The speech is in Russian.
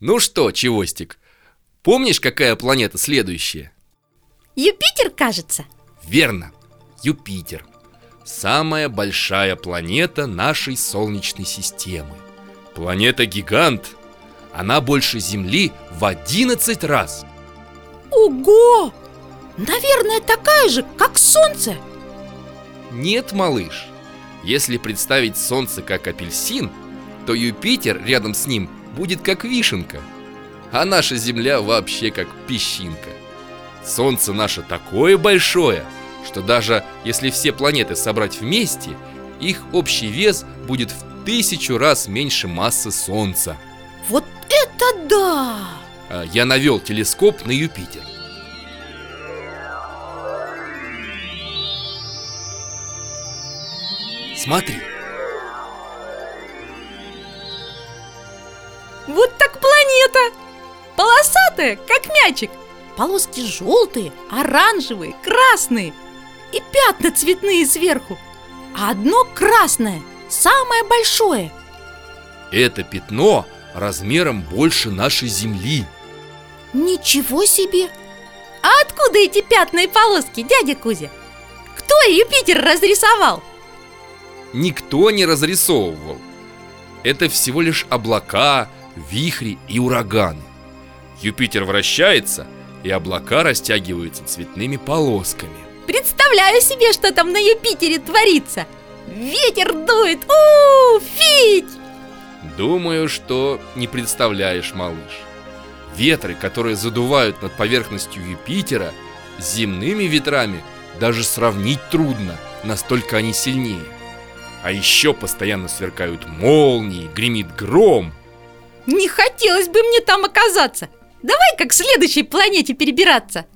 Ну что, Чевостик, помнишь, какая планета следующая? Юпитер, кажется. Верно, Юпитер. Самая большая планета нашей Солнечной системы. Планета-гигант Она больше Земли в 11 раз. Ого! Наверное, такая же, как Солнце. Нет, малыш. Если представить Солнце как апельсин То Юпитер рядом с ним будет как вишенка А наша Земля вообще как песчинка. Солнце наше такое большое, что даже если все планеты собрать вместе Их общий вес будет в тысячу раз меньше массы Солнца. Вот это да! А Я навел телескоп на Юпитер. Смотри, Вот так планета! Полосатая, как мячик Полоски желтые, оранжевые, красные И пятна цветные сверху А одно красное, самое большое это пятно размером больше нашей Земли Ничего себе! А откуда эти пятна и полоски, дядя Кузя? Кто Юпитер разрисовал? Никто не разрисовывал Это всего лишь облака, вихри и ураганы. Юпитер вращается, и облака растягиваются цветными полосками. Представляю себе, что там на Юпитере творится. Ветер дует, у, фить! Думаю, что не представляешь, малыш. Ветры, которые задувают над поверхностью Юпитера С земными ветрами даже сравнить трудно Настолько они сильнее. А еще постоянно сверкают молнии, гремит гром Не хотелось бы мне там оказаться. Давай как к следующей планете перебираться